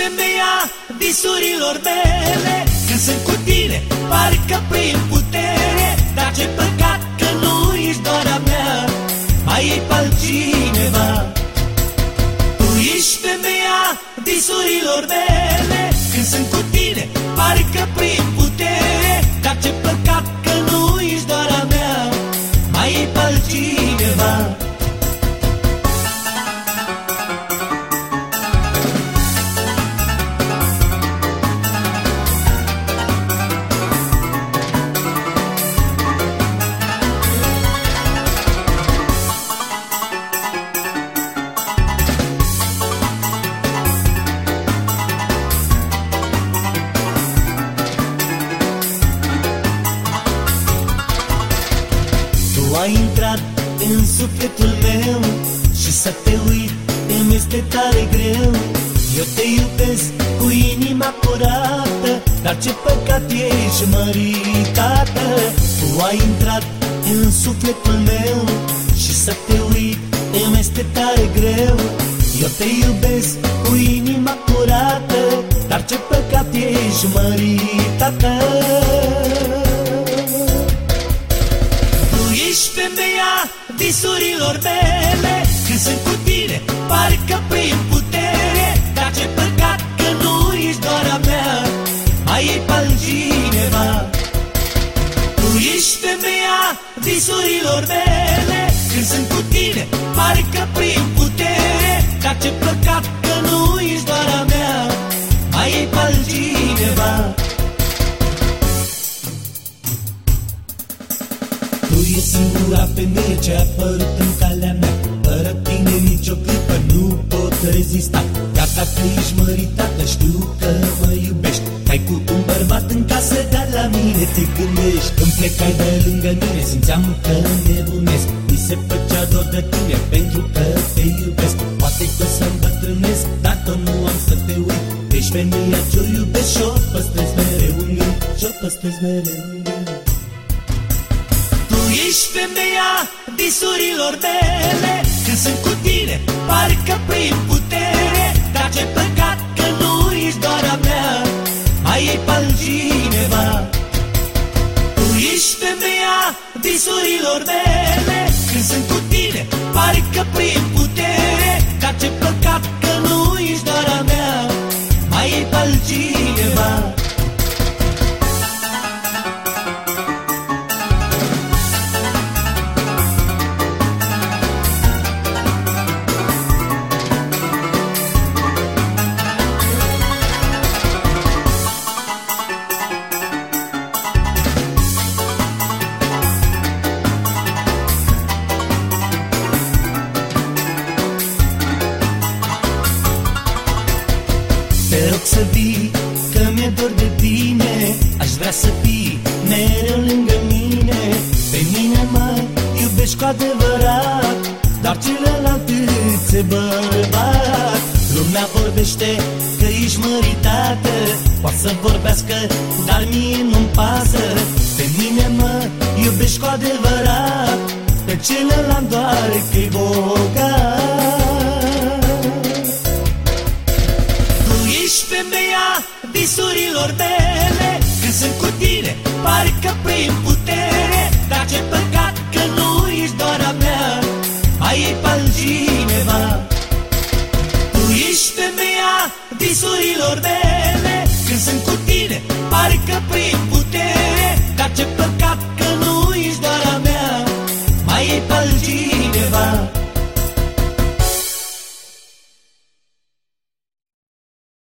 femeia visurilor mele. Când sunt cu tine, parcă prin putere. Dar ce păcat că nu ești doar a mea Mai e pe altcineva. Tu ești femeia visurilor mele. Când sunt cu tine, parcă ai intrat în sufletul meu Și să te uit îmi este tare greu. Eu te iubesc cu inima curată Dar ce păcat ești măritată? Tu ai intrat în sufletul meu Și să te uit îmi este tare greu. Eu te iubesc cu inima curată Dar ce păcat ești măritată visurilor mele. Când sunt cu tine, parcă prin putere. Dar ce păcat că nu ești doar a mea. Mai e pe altcineva. Tu ești femeia visurilor mele. Când sunt cu tine, parcă prin putere. Dar ce păcat că nu ești doar a mea femeie ce a apărut în calea mea. Fără tine nicio clipă nu pot rezista. Chiar dacă ești măritată știu că mă iubești. Stai cu un bărbat în casă, dar la mine te gândești. Când plecai de lângă mine simțeam că nebunesc Mi se făcea dor de tine pentru că te iubesc. Poate că să îmbătrânesc, dar tot nu am să te uit. Ești femeia ce-o iubesc și-o păstrez mereu în gând. Și-o păstrez mereu în gând. tu ești femeia visurilor mele. Când sunt cu tine, parcă prin putere. Dar ce păcat că nu ești doar a mea. Mai e pe altcineva. Tu ești femeia visurilor mele. Când sunt cu tine, parcă prin putere. Dar ce păcat că nu ești doar a mea. Mai e pe altcineva Te rog să vii, că mi-e dor de tine. Aș vrea să fii mereu lângă mine. Pe mine mă iubești cu adevărat Dar celălalt îți e bărbat. Lumea vorbește că ești măritată Poate să vorbească, dar mie nu-mi pasă. Pe mine mă iubești cu adevărat Pe celălalt doar că-i bogat visurilor mele Când sunt cu tine, parcă prin putere. Dar ce păcat că nu ești doar a mea Mai e pe altcineva. Tu ești femeia visurilor mele Când sunt cu tine, parcă prin